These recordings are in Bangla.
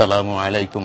আসসালামু আলাইকুম।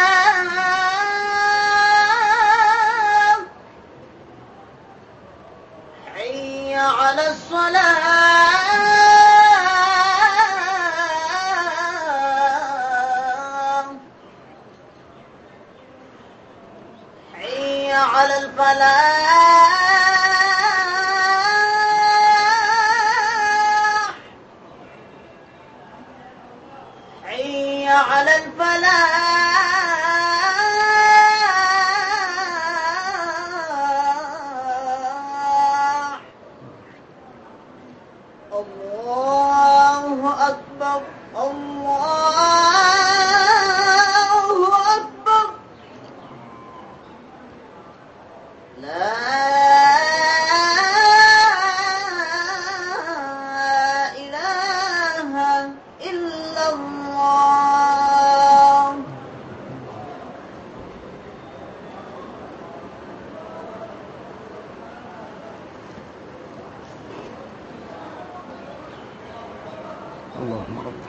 على الصلاة. حي على الفلاح. حي على الفلاح. اللهم رب.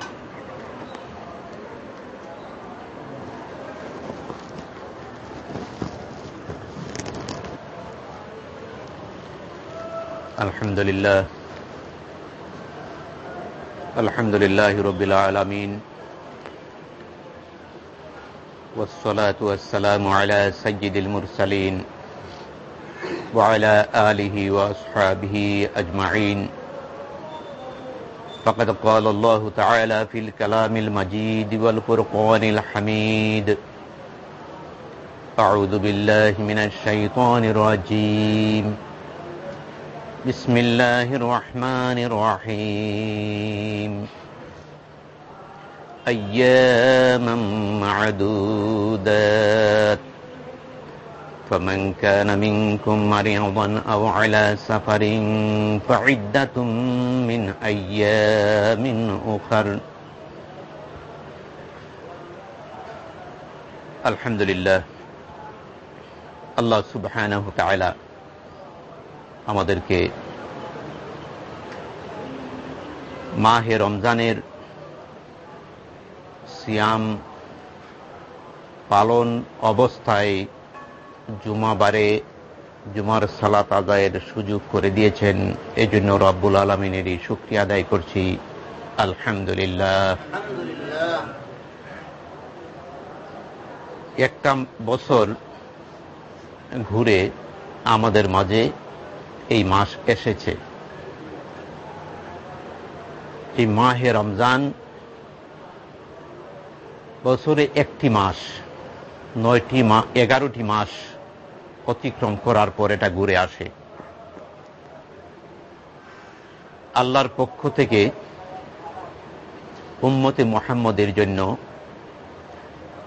الحمد لله. الحمد لله رب العالمين. والصلاة والسلام على سيد المرسلين وعلى آله وأصحابه أجمعين. فقد قال الله تعالى في الكلام المجيد والفرقان الحميد. أعوذ بالله من الشيطان الرجيم. بسم الله الرحمن الرحيم. أياما معدودات. فمن كان منكم مريضا أو على سفر فعدة من أيام أخر الحمد لله আল্লাহ সুবহানাহু তাআলা আমাদেরকে মাহে রমজানের সিয়াম পালন অবস্থায় জুমাবারে জুমার সালাত আদায়ের সুযোগ করে দিয়েছেন। এজন্য রব্বুল আলমিনেরই শুক্রিয়া আদায় করছি। আলহামদুলিল্লাহ। একটা বছর ঘুরে আমাদের মাঝে এই মাস এসেছে। এই মাহে রমজান বছরে একটি মাস, নয়টি মা এগারোটি মাস অতিক্রম করার পর এটা ঘুরে আসে। আল্লাহর পক্ষ থেকে উম্মতে মোহাম্মদের জন্য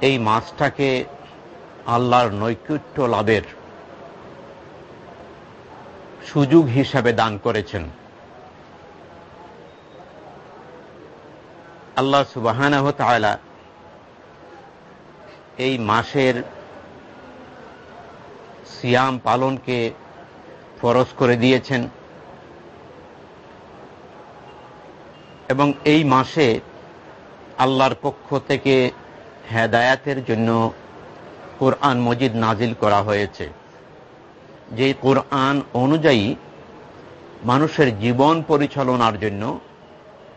এই মাসটাকে আল্লাহর নৈকট্য লাভের সুযোগ হিসাবে দান করেছেন। আল্লাহ সুবাহ এই মাসের সিয়াম পালনকে ফরজ করে দিয়েছেন। এবং এই মাসে আল্লাহর পক্ষ থেকে হেদায়াতের জন্য কোরআন মজিদ নাজিল করা হয়েছে। যে কোরআন অনুযায়ী মানুষের জীবন পরিচালনার জন্য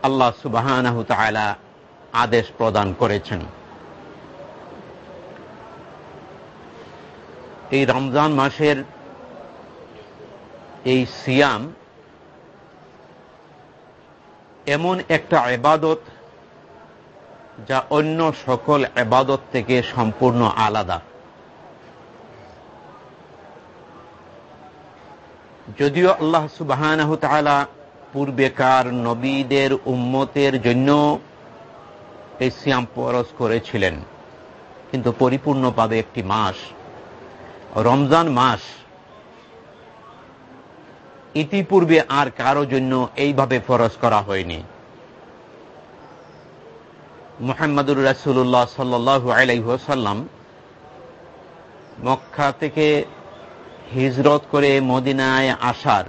আল্লাহ সুবাহ আদেশ প্রদান করেছেন। এই রমজান মাসের এই সিয়াম এমন একটা এবাদত যা অন্য সকল এবাদত থেকে সম্পূর্ণ আলাদা। যদিও আল্লাহ সুবাহ পূর্বেকার নবীদের উম্মতের জন্য এই সিয়াম পরস করেছিলেন, কিন্তু পরিপূর্ণভাবে একটি মাস রমজান মাস, ইতিপূর্বে আর কারও জন্য এইভাবে ফরজ করা হয়নি। মোহাম্মদুর রাসুল্লাহ সাল্লু আলাইসাল্লাম মক্কা থেকে হিজরত করে মদিনায় আসার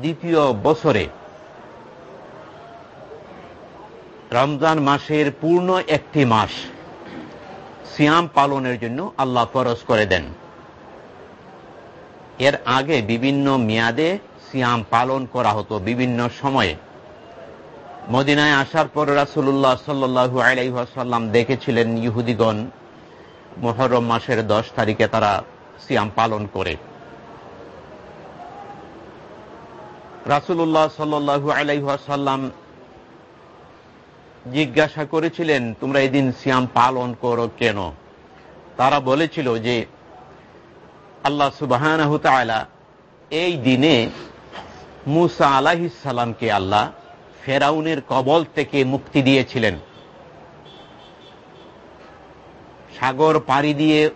দ্বিতীয় বছরে রমজান মাসের পূর্ণ একটি মাস। সিয়াম পালনের জন্য আল্লাহ ফরজ করে দেন। এর আগে বিভিন্ন মেয়াদে সিয়াম পালন করা হতো বিভিন্ন সময়ে। মদিনায় আসার পর রাসুল্লাহ সাল্লু আলাইসাল্লাম দেখেছিলেন ইহুদিগণ মোহরম মাসের দশ তারিখে তারা সিয়াম পালন করে। রাসুল্লাহ সাল্লু আলাইসাল্লাম জিজ্ঞাসা করেছিলেন, তোমরা এদিন সিয়াম পালন করো কেন? তারা বলেছিল যে, আল্লাহ সুবাহ এই দিনে মুসা আলাহিসাল্লামকে আল্লাহ ফেরাউনের কবল থেকে মুক্তি দিয়েছিলেন। সাগর পাড়ি দিয়ে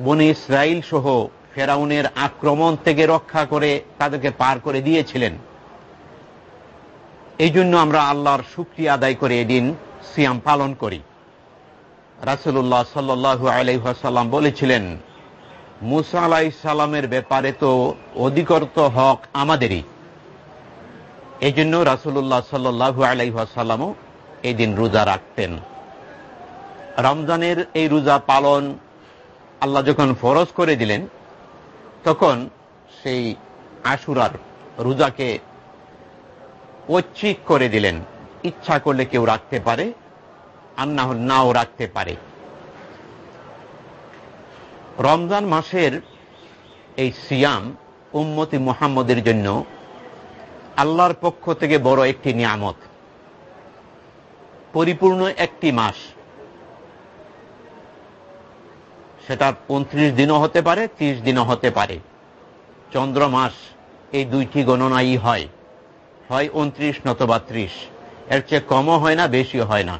বনে ইসরায়েল সহ ফেরাউনের আক্রমণ থেকে রক্ষা করে তাদেরকে পার করে দিয়েছিলেন। এই জন্য আমরা আল্লাহর শুক্রিয়া আদায় করে এদিন সিয়াম পালন করি। রাসুল্লাহ সাল্লু আলাইসাল্লাম বলেছিলেন, মুসা আলাই সাল্লামের ব্যাপারে তো অধিকর্ত হক আমাদেরই। এই জন্য রাসুল্লাহ সাল্লু আলাইসাল্লামও এই দিন রোজা রাখতেন। রমজানের এই রোজা পালন আল্লাহ যখন ফরজ করে দিলেন, তখন সেই আশুরার রোজাকে ঐচ্ছিক করে দিলেন। ইচ্ছা করলে কেউ রাখতে পারে, আর না নাও রাখতে পারে। রমজান মাসের এই সিয়াম উম্মতি মুহাম্মদের জন্য আল্লাহর পক্ষ থেকে বড় একটি নিয়ামত। পরিপূর্ণ একটি মাস। সেটা উনত্রিশ দিনও হতে পারে, ত্রিশ দিনও হতে পারে। চন্দ্র মাস এই দুইটি গণনাই হয়। হয় উনত্রিশ নতবা ত্রিশ এর চেয়ে কমও হয় না, বেশিও হয় না।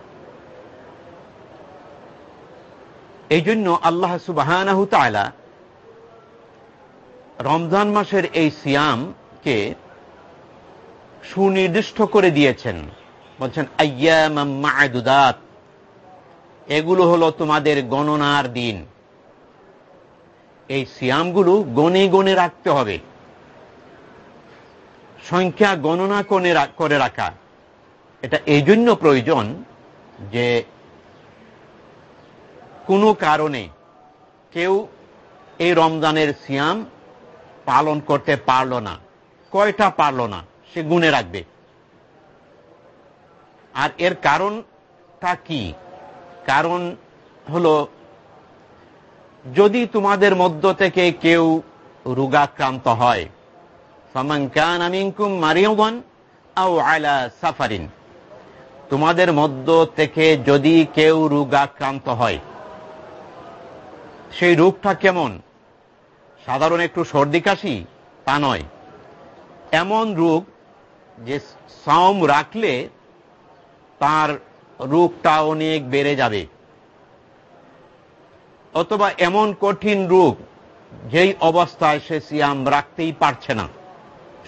এই জন্য আল্লাহ সুবাহ রমজান মাসের এই সিয়ামকে সুনির্দিষ্ট করে দিয়েছেন। বলছেন আয়ামাদুদাত এগুলো হলো তোমাদের গণনার দিন। এই সিয়ামগুলো গনে গনে রাখতে হবে। সংখ্যা গণনা করে রাখা। এটা এই জন্য প্রয়োজন যে কোনো কারণে কেউ এই রমজানের সিয়াম পালন করতে পারল না। কয়টা পারল না? সে গুনে রাখবে। আর এর কারণটা কি? কারণ হল, যদি তোমাদের মধ্য থেকে কেউ রোগাক্রান্ত হয় ফামাঙ্কান আমিনকুম মারিয়বন আও আলা তোমাদের মধ্য থেকে যদি কেউ রোগাক্রান্ত হয়, সেই রোগটা কেমন? সাধারণ একটু সর্দি কাশি? তা নয়। এমন রোগ যে সাম রাখলে তার রোগটা অনেক বেড়ে যাবে। অথবা এমন কঠিন রোগ যেই অবস্থায় সে সিয়াম রাখতেই পারছে না।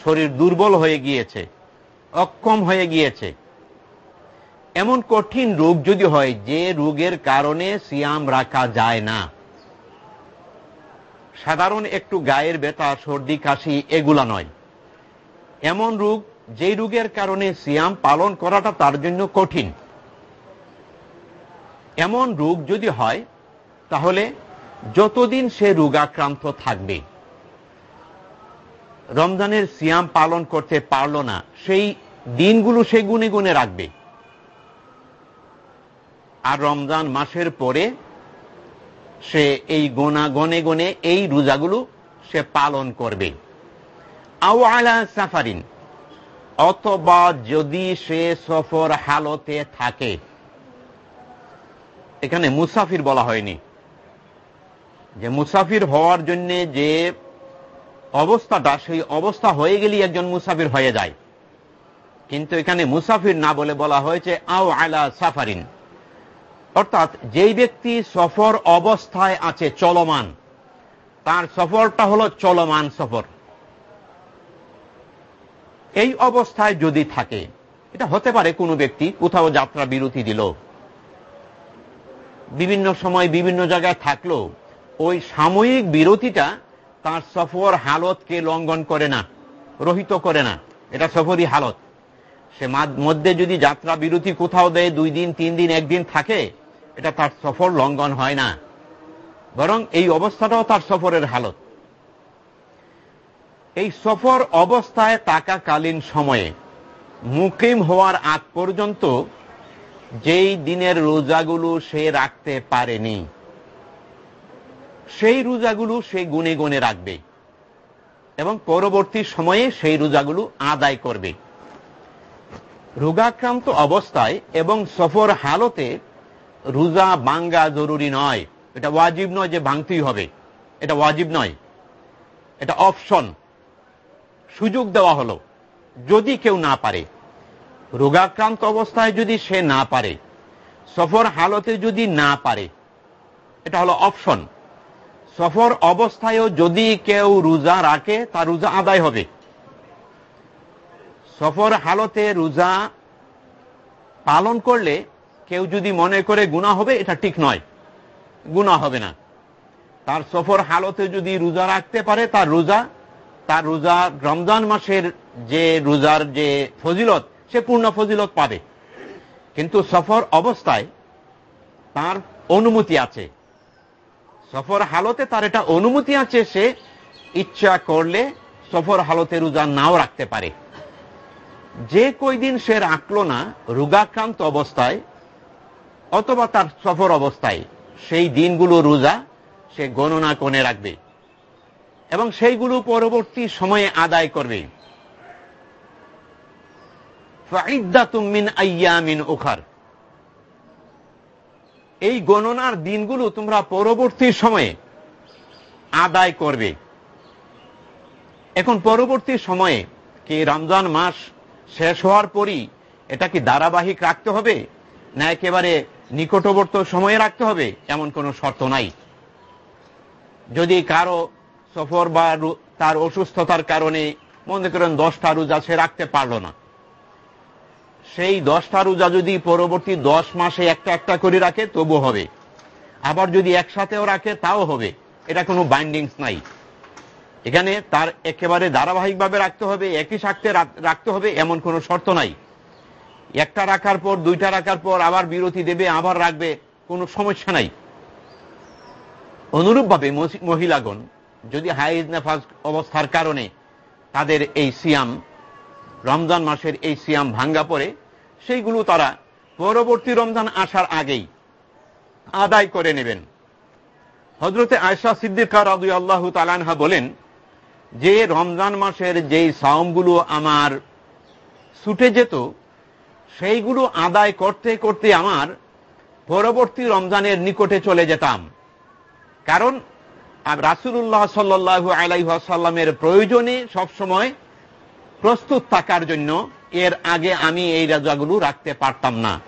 শরীর দুর্বল হয়ে গিয়েছে, অক্ষম হয়ে গিয়েছে। এমন কঠিন রোগ যদি হয়, যে রোগের কারণে সিয়াম রাখা যায় না। সাধারণ একটু গায়ের ব্যথা, সর্দি, কাশি, এগুলা নয়। এমন রোগ, যেই রোগের কারণে সিয়াম পালন করাটা তার জন্য কঠিন। এমন রোগ যদি হয়, তাহলে যতদিন সে রোগাক্রান্ত থাকবে রমজানের সিয়াম পালন করতে পারল না। সেই দিনগুলো সে গুনে গুনে রাখবে। আর রমজান মাসের পরে সে এই গোনা গনে গনে এই রোজাগুলো সে পালন করবে। আও আলা সাফারিন। অথবা যদি সে সফর হালতে থাকে। এখানে মুসাফির বলা হয়নি। যে মুসাফির হওয়ার জন্য যে অবস্থাটা সেই অবস্থা হয়ে গেলেই একজন মুসাফির হয়ে যায়। কিন্তু এখানে মুসাফির না বলে বলা হয়েছে, আও আলা সাফারিন। অর্থাৎ যেই ব্যক্তি সফর অবস্থায় আছে চলমান, তার সফরটা হলো চলমান সফর। এই অবস্থায় যদি থাকে, এটা হতে পারে কোনো ব্যক্তি, কোথাও যাত্রা বিরতি দিল। বিভিন্ন সময় বিভিন্ন জায়গায় থাকল ওই সাময়িক বিরতিটা তার সফর হালতকে লঙ্ঘন করে না, রহিত করে না। এটা সফরই হালত। সে মধ্যে যদি যাত্রা বিরতি কোথাও দেয়, দুই দিন, তিন দিন, একদিন থাকে, এটা তার সফর লঙ্ঘন হয় না। বরং এই অবস্থাটাও তার সফরের হালত। এই সফর অবস্থায় তাকাকালীন সময়ে মুকিম হওয়ার আগ পর্যন্ত যেই দিনের রোজাগুলো সে রাখতে পারেনি সেই রোজাগুলো সে গুনে গুনে রাখবে এবং পরবর্তী সময়ে সেই রোজাগুলো আদায় করবে। রোগাক্রান্ত অবস্থায় এবং সফর হালতে রোজা বাঙ্গা জরুরি নয়। এটা ওয়াজিব নয় যে ভাঙতেই হবে। এটা ওয়াজিব নয়। এটা অপশন। সুযোগ দেওয়া হলো। যদি কেউ না পারে। রোগাক্রান্ত অবস্থায় যদি সে না পারে। সফর হালতে যদি না পারে। এটা হলো অপশন। সফর অবস্থায়ও যদি কেউ রোজা রাখে তার রোজা আদায় হবে। সফর হালতে রোজা পালন করলে কেউ যদি মনে করে গুণা হবে, এটা ঠিক নয়। গুণা হবে না। তার সফর হালতে যদি রোজা রাখতে পারে, তার রোজা তার রোজা রমজান মাসের যে রোজার যে ফজিলত, সে পূর্ণ ফজিলত পাবে। কিন্তু সফর অবস্থায় তার অনুমতি আছে। সফর হালতে তার এটা অনুমতি আছে, সে ইচ্ছা করলে সফর হালতে রোজা নাও রাখতে পারে। যে কয়দিন সে রাখল না, রোগাক্রান্ত অবস্থায়, অথবা তার সফর অবস্থায়, সেই দিনগুলো রোজা সে গণনা করে রাখবে এবং সেইগুলো পরবর্তী সময়ে আদায় করবে। ওখার এই গণনার দিনগুলো তোমরা পরবর্তী সময়ে আদায় করবে। এখন পরবর্তী সময়ে কি রমজান মাস শেষ হওয়ার পরই এটা কি ধারাবাহিক রাখতে হবে? না একেবারে নিকটবর্ত সময়ে রাখতে হবে? এমন কোনো শর্ত নাই। যদি কারও সফর বা তার অসুস্থতার কারণে মনে করেন দশটা রোজা সে রাখতে পারল না। সেই দশটা রোজা যদি পরবর্তী দশ মাসে একটা একটা করে রাখে, তবু হবে। আবার যদি একসাথেও রাখে, তাও হবে। এটা কোনো বাইন্ডিংস নাই। এখানে তার একেবারে ধারাবাহিকভাবে রাখতে হবে, একই সাথে রাখতে হবে, এমন কোনো শর্ত নাই। একটা রাখার পর, দুইটা রাখার পর আবার বিরতি দেবে, আবার রাখবে, কোনো সমস্যা নাই। অনুরূপভাবে মহিলাগণ, যদি হাইজ নেফাজ অবস্থার কারণে তাদের এই সিয়াম রমজান মাসের এই সিয়াম ভাঙ্গা পড়ে, সেইগুলো তারা পরবর্তী রমজান আসার আগেই আদায় করে নেবেন। হজরতে আয়সা সিদ্দিকা রাজু আল্লাহ তালানহা বলেন, যে রমজান মাসের যেই সাওমগুলো আমার ছুটে যেত, সেইগুলো আদায় করতে করতে আমার পরবর্তী রমজানের নিকটে চলে যেতাম। কারণ রাসুল্লাহ সাল্লু আলাইসাল্লামের প্রয়োজনে সবসময় প্রস্তুত থাকার জন্য এর আগে আমি এই রাজাগুলো রাখতে পারতাম না।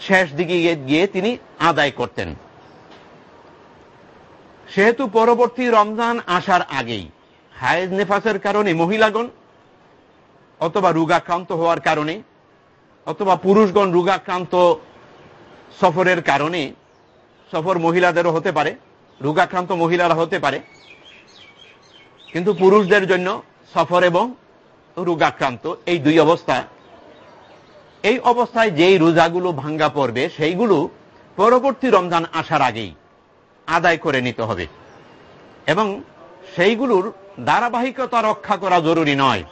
শেষ দিকে গিয়ে তিনি আদায় করতেন। সেহেতু পরবর্তী রমজান আসার আগেই হায়েজ নেফাসের কারণে মহিলাগণ অথবা রোগাক্রান্ত হওয়ার কারণে অথবা পুরুষগণ রোগাক্রান্ত সফরের কারণে সফর মহিলাদেরও হতে পারে, রোগাক্রান্ত মহিলারা হতে পারে। কিন্তু পুরুষদের জন্য সফর এবং রোগাক্রান্ত এই দুই অবস্থা। এই অবস্থায় যেই রোজাগুলো ভাঙ্গা পড়বে, সেইগুলো পরবর্তী রমজান আসার আগেই আদায় করে নিতে হবে। এবং সেইগুলোর ধারাবাহিকতা রক্ষা করা জরুরি নয়।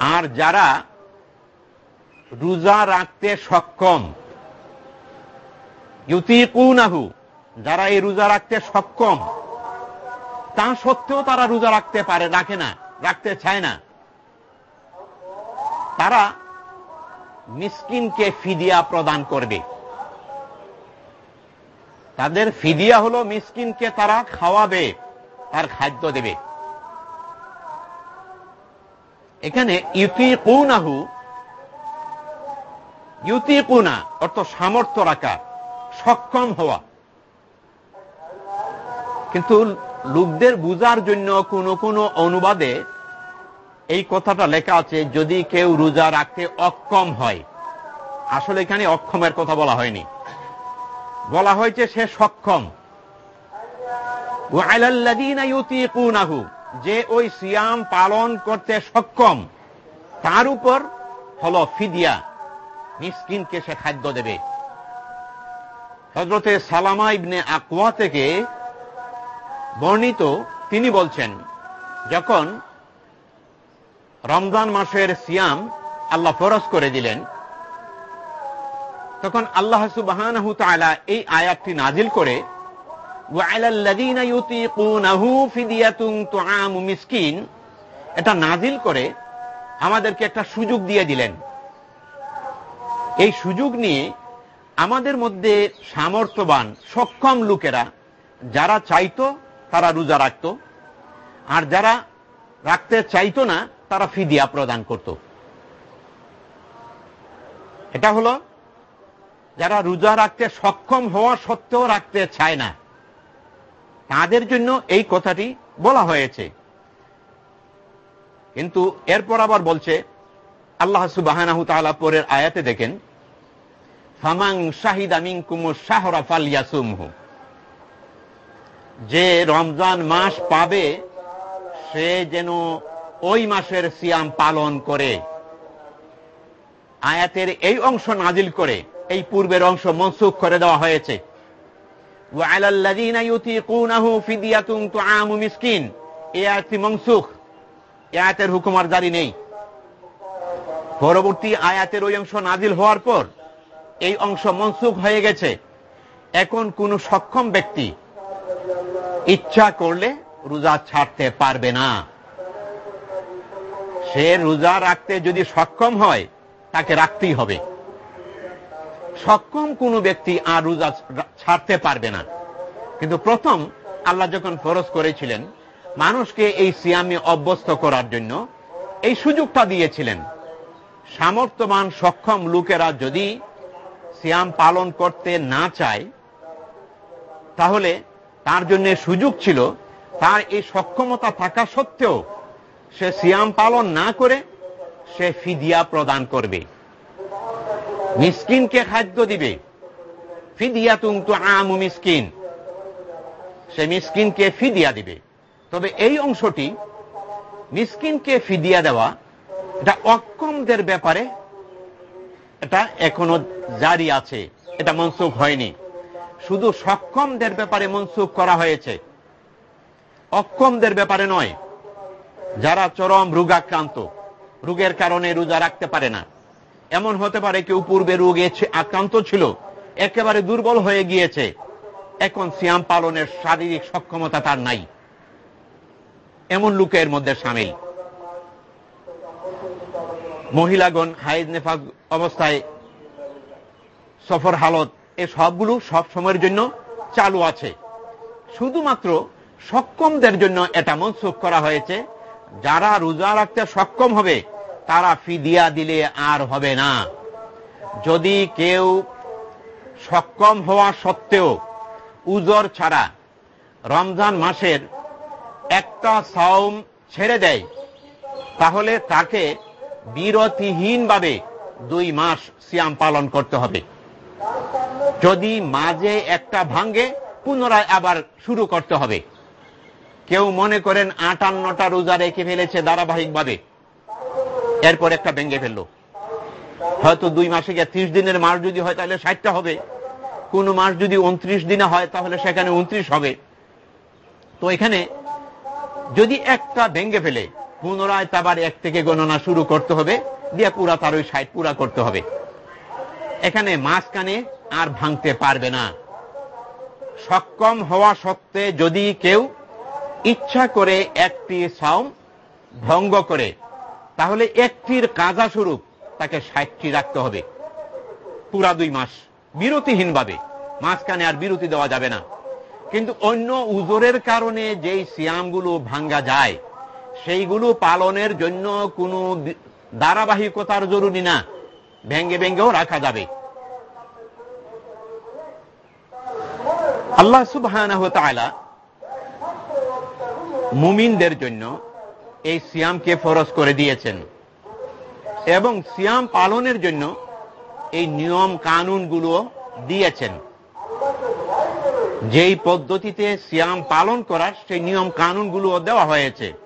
আর যারা রোজা রাখতে সক্ষম যারা এই রোজা রাখতে সক্ষম। তা সত্ত্বেও তারা রোজা রাখতে পারে, রাখে না, রাখতে চায় না। তারা মিসকিনকে ফিদিয়া প্রদান করবে। তাদের ফিদিয়া হলো মিসকিনকে তারা খাওয়াবে, তার খাদ্য দেবে। এখানে ইউতি কৌনাহু ইউতি ইউতিকুনা অর্থ সামর্থ্য রাখা। সক্ষম হওয়া। কিন্তু লোকদের বুঝার জন্য কোনো কোনো অনুবাদে এই কথাটা লেখা আছে, যদি কেউ রোজা রাখতে অক্ষম হয়। আসলে এখানে অক্ষমের কথা বলা হয়নি। বলা হয়েছে সে সক্ষম। যে ওই সিয়াম পালন করতে সক্ষম, তার উপর হল ফিদিয়া। মিসকিনকে সে খাদ্য দেবে। হজরতে সালামা ইবনে আকওয়া থেকে বর্ণিত তিনি বলছেন, যখন রমজান মাসের সিয়াম আল্লাহ ফরজ করে দিলেন, তখন আল্লাহ সুবাহ এই আয়াতটি নাজিল করে এটা নাজিল করে আমাদেরকে একটা সুযোগ দিয়ে দিলেন। এই সুযোগ নিয়ে আমাদের মধ্যে সামর্থ্যবান, সক্ষম লোকেরা যারা চাইতো তারা রোজা রাখত। আর যারা রাখতে চাইতো না, তারা ফিদিয়া প্রদান করত। এটা হলো, যারা রোজা রাখতে সক্ষম হওয়া সত্ত্বেও রাখতে চায় না, তাদের জন্য এই কথাটি বলা হয়েছে। কিন্তু এরপর আবার বলছে, আল্লাহ সুবাহ পরের আয়াতে দেখেন ফামাং শাহিদ আমিন কুমু শাহরা ফালিয়াসুমহু। যে রমজান মাস পাবে, সে যেন ওই মাসের সিয়াম পালন করে। আয়াতের এই অংশ নাজিল করে, এই পূর্বের অংশ মনসুখ করে দেওয়া হয়েছে। মনসুখ আয়াতের হুকুমার জারি নেই। পরবর্তী আয়াতের ওই অংশ নাজিল হওয়ার পর এই অংশ মনসুখ হয়ে গেছে। এখন কোন সক্ষম ব্যক্তি ইচ্ছা করলে রোজা ছাড়তে পারবে না। সে রোজা রাখতে যদি সক্ষম হয়, তাকে রাখতেই হবে। সক্ষম কোন ব্যক্তি আর রোজা ছাড়তে পারবে না। কিন্তু প্রথম আল্লাহ যখন ফরজ করেছিলেন, মানুষকে এই সিয়ামে অভ্যস্ত করার জন্য এই সুযোগটা দিয়েছিলেন। সামর্থ্যবান, সক্ষম লোকেরা যদি সিয়াম পালন করতে না চায়, তাহলে তার জন্য সুযোগ ছিল, তার এই সক্ষমতা থাকা সত্ত্বেও সে সিয়াম পালন না করে সে ফিদিয়া প্রদান করবে। মিসকিনকে খাদ্য দিবে। ফিদিয়া তুমতু আমু মিসকিন। সে মিসকিনকে ফিদিয়া দিবে। তবে এই অংশটি মিসকিনকে ফিদিয়া দেওয়া এটা অক্ষমদের ব্যাপারে এটা এখনও জারি আছে। এটা মনসুখ হয়নি। শুধু সক্ষমদের ব্যাপারে মনসুখ করা হয়েছে। অক্ষমদের ব্যাপারে নয়। যারা চরম রোগাক্রান্ত, রোগের কারণে রোজা রাখতে পারে না। এমন হতে পারে কেউ পূর্বে রোগে আক্রান্ত ছিল, একেবারে দুর্বল হয়ে গিয়েছে। এখন সিয়াম পালনের শারীরিক সক্ষমতা তার নাই। এমন লোকের মধ্যে সামিল। মহিলাগণ হাইদ নেফাজ অবস্থায় সফর হালত, এ সবগুলো সব সময়ের জন্য চালু আছে। শুধুমাত্র সক্ষমদের জন্য এটা মনসুখ করা হয়েছে। যারা রোজা রাখতে সক্ষম হবে, তারা ফিদিয়া দিলে আর হবে না। যদি কেউ সক্ষম হওয়া সত্ত্বেও উজর ছাড়া রমজান মাসের একটা সাওম ছেড়ে দেয়, তাহলে তাকে বিরতিহীনভাবে দুই মাস সিয়াম পালন করতে হবে। যদি মাঝে একটা ভাঙ্গে, পুনরায় আবার শুরু করতে হবে। কেউ মনে করেন আটান্নটা রোজা রেখে ফেলেছে ধারাবাহিকভাবে। এরপর একটা ভেঙে ফেলল। হয়তো দুই মাসে গিয়ে ত্রিশ দিনের মাস যদি হয় তাহলে ষাটটা হবে। কোন মাস যদি উনত্রিশ দিনে হয় তাহলে সেখানে উনত্রিশ হবে। তো এখানে যদি একটা ভেঙ্গে ফেলে পুনরায় তাবার এক থেকে গণনা শুরু করতে হবে, দিয়ে পুরা তার ওই ষাট পুরা করতে হবে। এখানে মাঝখানে আর ভাঙতে পারবে না। সক্ষম হওয়া সত্ত্বে যদি কেউ ইচ্ছা করে একটি সাউম ভঙ্গ করে, তাহলে একটির কাজা স্বরূপ তাকে ষাটটি রাখতে হবে। পুরা দুই মাস বিরতিহীনভাবে, মাঝখানে আর বিরতি দেওয়া যাবে না। কিন্তু অন্য উজোরের কারণে যেই সিয়ামগুলো ভাঙ্গা যায় সেইগুলো পালনের জন্য কোনো ধারাবাহিকতার জরুরি না। ভেঙ্গে ভেঙ্গেও রাখা যাবে। আল্লাহ সুবাহ মুমিনদের জন্য এই সিয়ামকে ফরজ করে দিয়েছেন। এবং সিয়াম পালনের জন্য এই নিয়ম কানুনগুলো দিয়েছেন। যেই পদ্ধতিতে সিয়াম পালন করার সেই নিয়ম কানুনগুলো দেওয়া হয়েছে।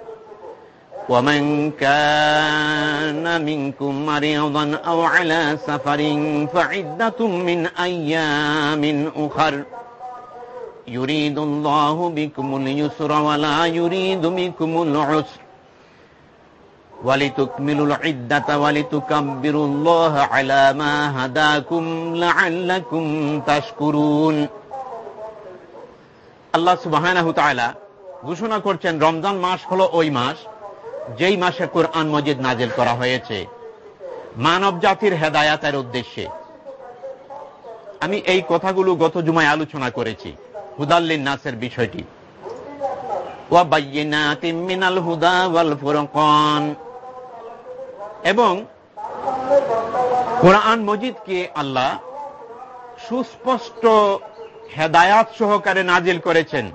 ومن كان منكم مريضا أو على سفر فعدة من أيام أخر يريد الله بكم اليسر ولا يريد بكم العسر ولتكملوا العدة ولتكبروا الله على ما هداكم لعلكم تشكرون আল্লাহ সুবাহানাহু তাআলা ঘোষণা করছেন রমজান মাস হলো ওই মাস যেই মাসে কোরআন মজিদ নাজিল করা হয়েছে, মানব জাতির হেদায়াতের উদ্দেশ্যে। আমি এই কথাগুলো গত জুমায় আলোচনা করেছি, হুদাল্লিন নাসের বিষয়টি। এবং কোরআন মজিদকে আল্লাহ সুস্পষ্ট হেদায়াত সহকারে নাজিল করেছেন।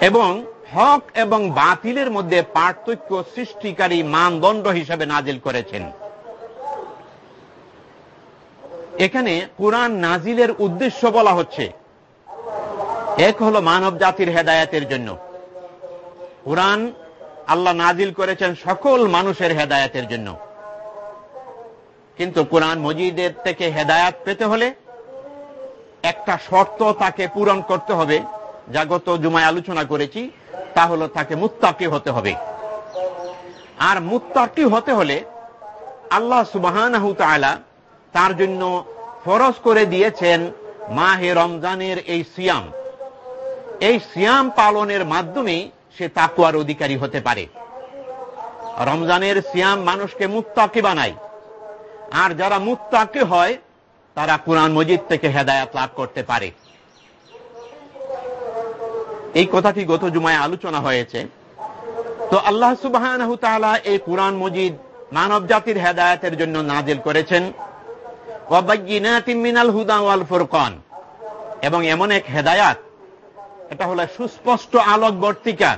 এবং হক এবং বাতিলের মধ্যে পার্থক্য সৃষ্টিকারী মানদণ্ড হিসেবে নাজিল করেছেন। এখানে কোরআন নাজিলের উদ্দেশ্য বলা হচ্ছে। এক হল মানব জাতির হেদায়াতের জন্য। কোরআন আল্লাহ নাজিল করেছেন সকল মানুষের হেদায়াতের জন্য। কিন্তু কোরআন মজিদের থেকে হেদায়াত পেতে হলে একটা শর্ত তাকে পূরণ করতে হবে। যা গত জুমায় আলোচনা করেছি, তা হল তাকে মুত্তাকি হতে হবে। আর মুত্তাকি হতে হলে আল্লাহ সুবাহ তার জন্য ফরজ করে দিয়েছেন মাহে রমজানের এই সিয়াম। এই সিয়াম পালনের মাধ্যমে সে তাকুয়ার অধিকারী হতে পারে। রমজানের সিয়াম মানুষকে মুত্তাকি বানায়। আর যারা মুত্তাকি হয়, তারা কোরআন মজিদ থেকে হেদায়াত লাভ করতে পারে। এই কথাটি গত জুমায় আলোচনা হয়েছে? তো আল্লাহ সুবাহ এই কোরআন মজিদ মানব জাতির হেদায়তের জন্য নাজিল করেছেন। মিনাল হুদা ওয়াল ফুরকান। এবং এমন এক হেদায়াত, এটা হলো সুস্পষ্ট আলোক বর্তিকা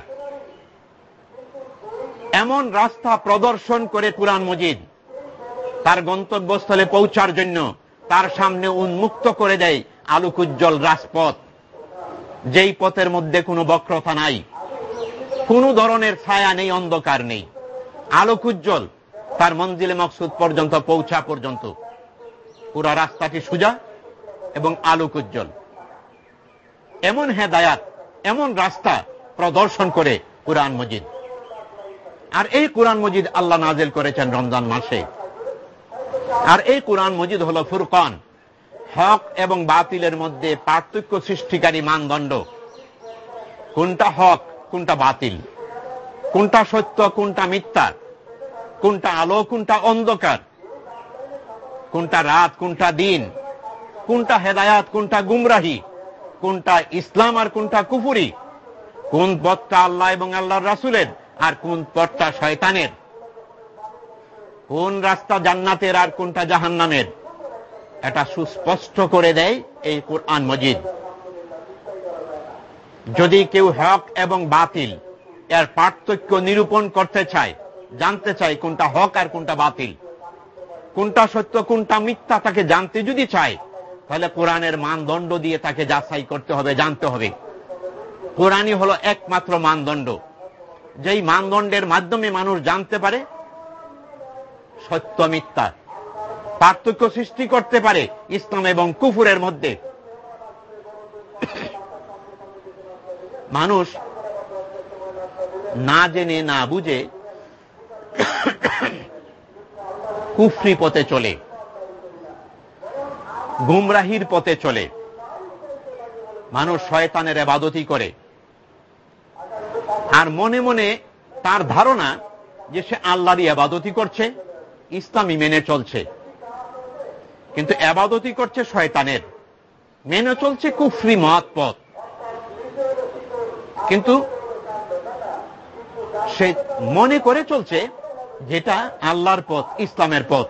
এমন রাস্তা প্রদর্শন করে কোরআন মজিদ, তার গন্তব্যস্থলে পৌঁছার জন্য তার সামনে উন্মুক্ত করে দেয় আলোক উজ্জ্বল রাজপথ। যেই পথের মধ্যে কোনো বক্রতা নাই, কোন ধরনের ছায়া নেই, অন্ধকার নেই। আলোকুজ্জ্বল তার মঞ্জিলে মকসুদ পর্যন্ত, পৌঁছা পর্যন্ত। পুরা রাস্তাটি সুজা এবং আলোকুজ্জ্বল এমন হেদায়াত, এমন রাস্তা প্রদর্শন করে কোরআন মজিদ। আর এই কোরআন মজিদ আল্লাহ নাজেল করেছেন রমজান মাসে। আর এই কোরআন মজিদ হল ফুরকান। হক এবং বাতিলের মধ্যে পার্থক্য সৃষ্টিকারী মানদণ্ড। কোনটা হক, কোনটা বাতিল? কোনটা সত্য, কোনটা মিথ্যা? কোনটা আলো, কোনটা অন্ধকার? কোনটা রাত, কোনটা দিন? কোনটা হেদায়াত, কোনটা গুমরাহি? কোনটা ইসলাম আর কোনটা কুফুরি? কোন পথটা আল্লাহ এবং আল্লাহর রাসুলের আর কোন পথটা শয়তানের? কোন রাস্তা জান্নাতের আর কোনটা জাহান্নামের? এটা সুস্পষ্ট করে দেয় এই কোরআন মজিদ। যদি কেউ হক এবং বাতিল, এর পার্থক্য নিরূপণ করতে চায়, জানতে চায় কোনটা হক আর কোনটা বাতিল। কোনটা সত্য, কোনটা মিথ্যা তাকে জানতে যদি চায়, তাহলে কোরআনের মানদণ্ড দিয়ে তাকে যাচাই করতে হবে, জানতে হবে। কোরআনই হলো একমাত্র মানদণ্ড। যেই মানদণ্ডের মাধ্যমে মানুষ জানতে পারে, সত্য মিথ্যা। পার্থক্য সৃষ্টি করতে পারে ইসলাম এবং কুফুরের মধ্যে। মানুষ না জেনে, না বুঝে কুফরি পথে চলে, গুমরাহির পথে চলে। মানুষ শয়তানের আবাদতি করে। আর মনে মনে তার ধারণা যে সে আল্লাহরই আবাদতি করছে ইসলামী মেনে চলছে। কিন্তু আবাদতি করছে শয়তানের। মেনে চলছে কুফরি মত পথ কিন্তু সে মনে করে চলছে যেটা আল্লাহর পথ, ইসলামের পথ।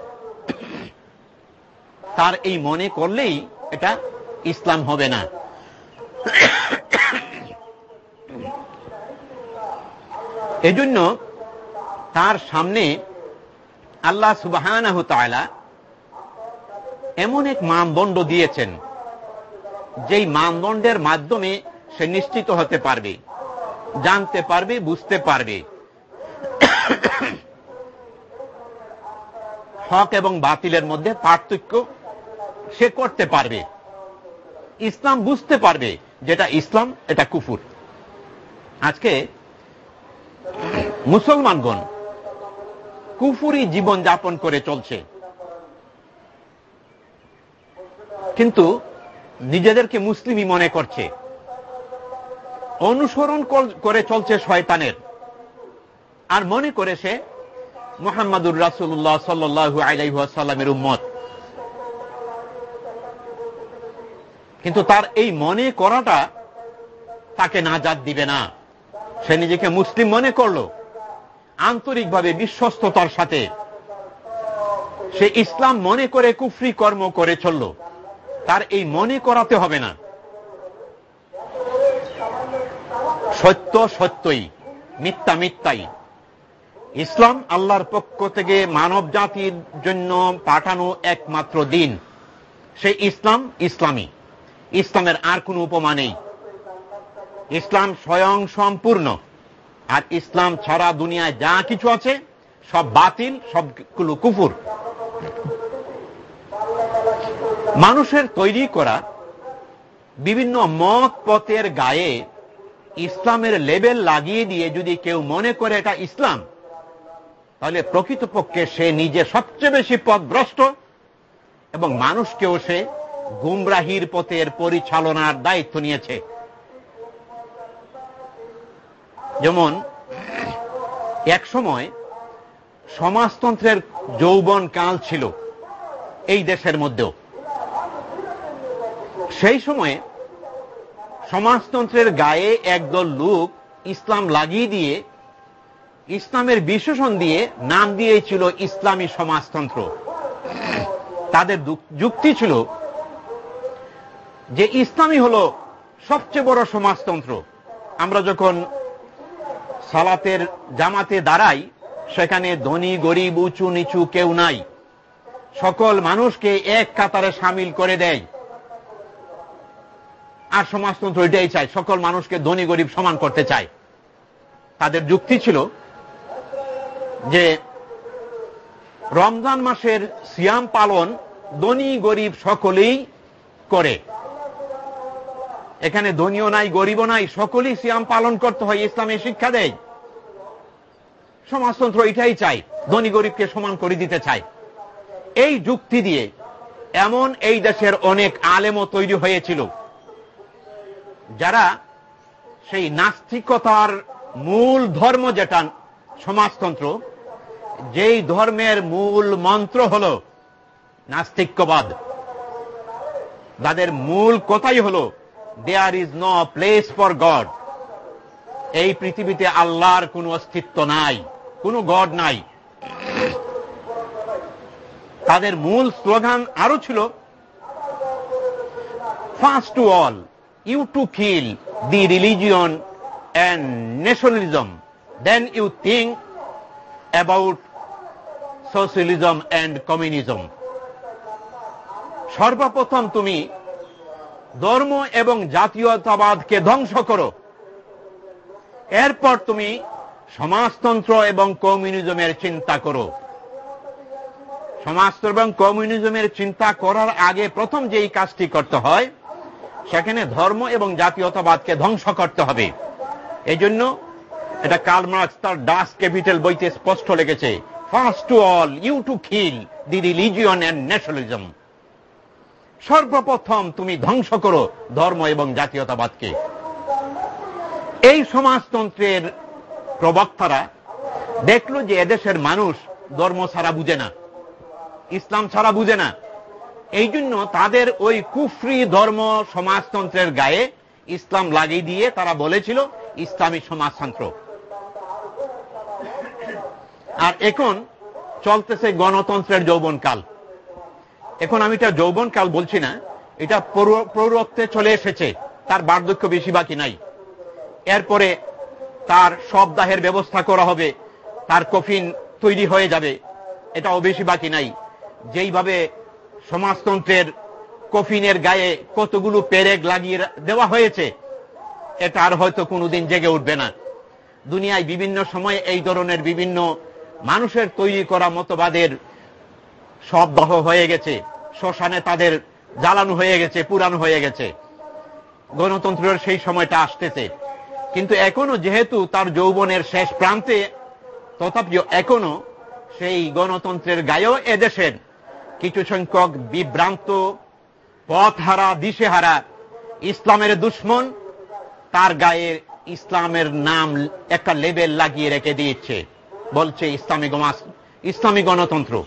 তার এই মনে করলেই এটা ইসলাম হবে না। এজন্য তার সামনে আল্লাহ সুবাহানা সুবাহ এমন এক মানদণ্ড দিয়েছেন, যেই মানদণ্ডের মাধ্যমে সে নিশ্চিত হতে পারবে, জানতে পারবে, বুঝতে পারবে। হক এবং বাতিলের মধ্যে পার্থক্য সে করতে পারবে। ইসলাম বুঝতে পারবে যেটা ইসলাম, এটা কুফুর। আজকে মুসলমানগণ কুফুরি জীবন যাপন করে চলছে। কিন্তু নিজেদেরকে মুসলিমই মনে করছে। অনুসরণ করে চলছে শয়তানের। আর মনে করে সে মোহাম্মদুর রাসুল্লাহ সাল্লু আলাইসাল্লামের উম্মত। কিন্তু তার এই মনে করাটা তাকে না নাজাদ দিবে না। সে নিজেকে মুসলিম মনে করল। আন্তরিকভাবে বিশ্বস্ততার সাথে। সে ইসলাম মনে করে কুফরি কর্ম করে চলল। তার এই মনে করাতে হবে না। সত্য সত্যই, মিথ্যা মিথ্যাই। ইসলাম আল্লাহর পক্ষ থেকে মানব জাতির জন্য পাঠানো একমাত্র দিন। সে ইসলাম ইসলামী। ইসলামের আর কোন উপমা নেই। ইসলাম স্বয়ং সম্পূর্ণ। আর ইসলাম ছাড়া দুনিয়ায় যা কিছু আছে, সব বাতিল, সবগুলো কুফুর। মানুষের তৈরি করা বিভিন্ন মত পথের গায়ে ইসলামের লেবেল লাগিয়ে দিয়ে যদি কেউ মনে করে এটা ইসলাম, তাহলে প্রকৃতপক্ষে সে নিজে সবচেয়ে বেশি পথভ্রষ্ট এবং মানুষকেও সে গুমরাহির পথের পরিচালনার দায়িত্ব নিয়েছে। যেমন, এক সময় সমাজতন্ত্রের যৌবন কাল ছিল এই দেশের মধ্যেও। সেই সময়ে সমাজতন্ত্রের গায়ে একদল লোক ইসলাম লাগিয়ে দিয়ে, ইসলামের বিশেষণ দিয়ে নাম দিয়েছিল ইসলামী সমাজতন্ত্র। তাদের যুক্তি ছিল যে ইসলামী হল সবচেয়ে বড় সমাজতন্ত্র। আমরা যখন সালাতের জামাতে দাঁড়াই, সেখানে ধনী, গরিব, উঁচু, নিচু কেউ নাই। সকল মানুষকে এক কাতারে সামিল করে দেয়। আর সমাজতন্ত্র এটাই চায় সকল মানুষকে ধনী, গরিব সমান করতে চায় তাদের যুক্তি ছিল যে রমজান মাসের সিয়াম পালন ধনী, গরিব সকলেই করে। এখানে ধনীও নাই, গরিবও নাই, সকলেই সিয়াম পালন করতে হয়, ইসলামে শিক্ষা দেয়। সমাজতন্ত্র এটাই চাই, ধনী, গরিবকে সমান করে দিতে চায় এই যুক্তি দিয়ে এমন এই দেশের অনেক আলেমও তৈরি হয়েছিল। যারা সেই নাস্তিকতার মূল ধর্ম যেটা সমাজতন্ত্র, যেই ধর্মের মূল মন্ত্র হল নাস্তিক্যবাদ। তাদের মূল কথাই হল there is no place for God এই পৃথিবীতে আল্লাহর কোনো অস্তিত্ব নাই, কোনো গড নাই। তাদের মূল স্লোগান আরও ছিল first to all you to kill the religion and nationalism then you think about socialism and communism সর্বপ্রথম তুমি ধর্ম এবং জাতীয়তাবাদকে ধ্বংস করো। এরপর তুমি সমাজতন্ত্র এবং কমিউনিজমের চিন্তা করো। সমাজতন্ত্র এবং কমিউনিজমের চিন্তা করার আগে প্রথম যেই কাজটি করতে হয় সেখানে ধর্ম এবং জাতীয়তাবাদকে ধ্বংস করতে হবে। এই জন্য এটা কার্ল মার্কস তার ডাস ক্যাপিটাল বইতে স্পষ্ট লেগেছে first to all you to kill the religion and nationalism সর্বপ্রথম তুমি ধ্বংস করো ধর্ম এবং জাতীয়তাবাদকে। এই সমাজতন্ত্রের প্রবক্তারা দেখল যে এদেশের মানুষ ধর্ম ছাড়া বুঝে না, ইসলাম ছাড়া বুঝে না। এই জন্য তাদের ওই কুফরি ধর্ম সমাজতন্ত্রের গায়ে ইসলাম লাগিয়ে দিয়ে তারা বলেছিল, ইসলামী সমাজতন্ত্র। আর এখন চলতেছে গণতন্ত্রের যৌবনকাল। এখন আমি এটা যৌবনকাল বলছি না, এটা প্রৌরত্বে চলে এসেছে, তার বার্ধক্য বেশি বাকি নাই। এরপরে তার সব দাহের ব্যবস্থা করা হবে, তার কফিন তৈরি হয়ে যাবে, এটাও বেশি বাকি নাই। যেইভাবে সমাজতন্ত্রের কফিনের গায়ে কতগুলো পেরেক লাগিয়ে দেওয়া হয়েছে, এটা আর হয়তো কোনোদিন জেগে উঠবে না। দুনিয়ায় বিভিন্ন সময়ে এই ধরনের বিভিন্ন মানুষের তৈরি করা মতবাদের সব দহ হয়ে গেছে, শ্মশানে তাদের জ্বালানো হয়ে গেছে, পুরানো হয়ে গেছে। গণতন্ত্রের সেই সময়টা আসতেছে। কিন্তু এখনও যেহেতু তার যৌবনের শেষ প্রান্তে, তথাপিও এখনও সেই গণতন্ত্রের গায়েও এদেশের কিছু সংখ্যক বিভ্রান্ত, পথহারা, দিশেহারা ইসলামের দুশ্মন তার গায়ে ইসলামের নাম একটা লেবেল লাগিয়ে রেখে দিয়েছে। বলছে ইসলামী ইসলামী গণতন্ত্র।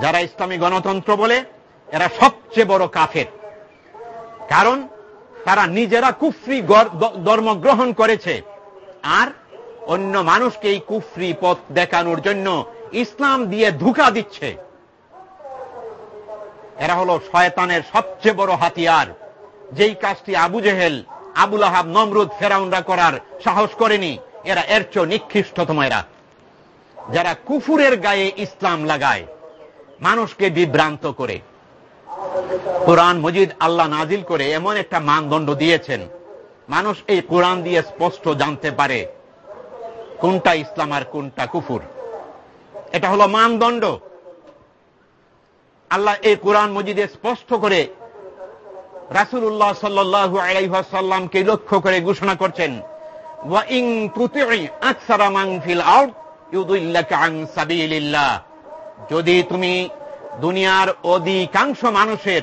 যারা ইসলামী গণতন্ত্র বলে, এরা সবচেয়ে বড় কাফের। কারণ তারা নিজেরা কুফরি ধর্ম গ্রহণ করেছে। আর অন্য মানুষকে এই কুফরি পথ দেখানোর জন্য ইসলাম দিয়ে ধোকা দিচ্ছে। এরা হলো শয়তানের সবচেয়ে বড় হাতিয়ার। যেই কাজটি আবু জেহেল আবুল আহাব নমরুদ, ফেরাউনরা করার সাহস করেনি, এরা এর চেয়ে নিকৃষ্টতম এরা। যারা কুফুরের গায়ে ইসলাম লাগায়, মানুষকে বিভ্রান্ত করে। কোরআন মজিদ আল্লাহ নাজিল করে এমন একটা মানদণ্ড দিয়েছেন, মানুষ এই কোরআন দিয়ে স্পষ্ট জানতে পারে কোনটা ইসলাম আর কোনটা কুফুর। এটা হলো মানদণ্ড। আল্লাহ এই কোরআন মজিদে স্পষ্ট করে রাসুল্লাহ সাল্লু আলাইসাল্লামকে লক্ষ্য করে ঘোষণা করছেন যদি তুমি দুনিয়ার অধিকাংশ মানুষের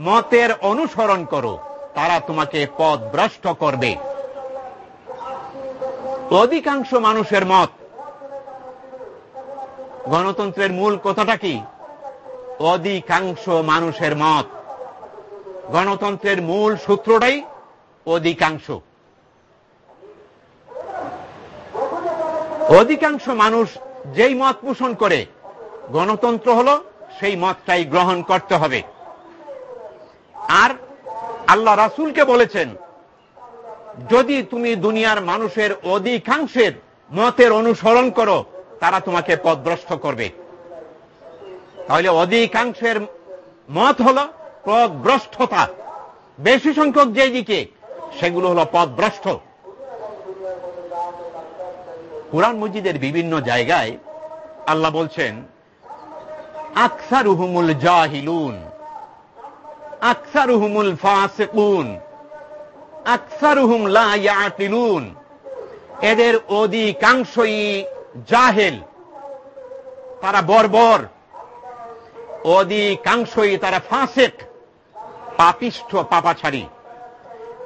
মতের অনুসরণ করো, তারা তোমাকে পথ ভ্রষ্ট করবে। অধিকাংশ মানুষের মত গণতন্ত্রের মূল কথাটা কি? অধিকাংশ মানুষের মত। গণতন্ত্রের মূল সূত্রটাই অধিকাংশ। অধিকাংশ মানুষ যেই মত পোষণ করে, গণতন্ত্র হল সেই মতটাই গ্রহণ করতে হবে। আর আল্লাহ রাসুলকে বলেছেন, যদি তুমি দুনিয়ার মানুষের অধিকাংশের মতের অনুসরণ করো, তারা তোমাকে পদভ্রষ্ট করবে। তাহলে অধিকাংশের মত হল পদভ্রষ্টতা। বেশি সংখ্যক যে দিকে, সেগুলো হল পদভ্রষ্ট। কোরআন মসজিদের বিভিন্ন জায়গায় আল্লাহ বলছেন, আকসারুহুমুল জাহিলুন, আকসারুহুমুল ফাসিকুন, আকসারুহুম লা ইয়াকিলুন এদের অধিকাংশই জাহেল। তারা বর্বর। অধিকাংশই তারা ফাঁসেক, পাপিষ্ঠ পাপাছাড়ি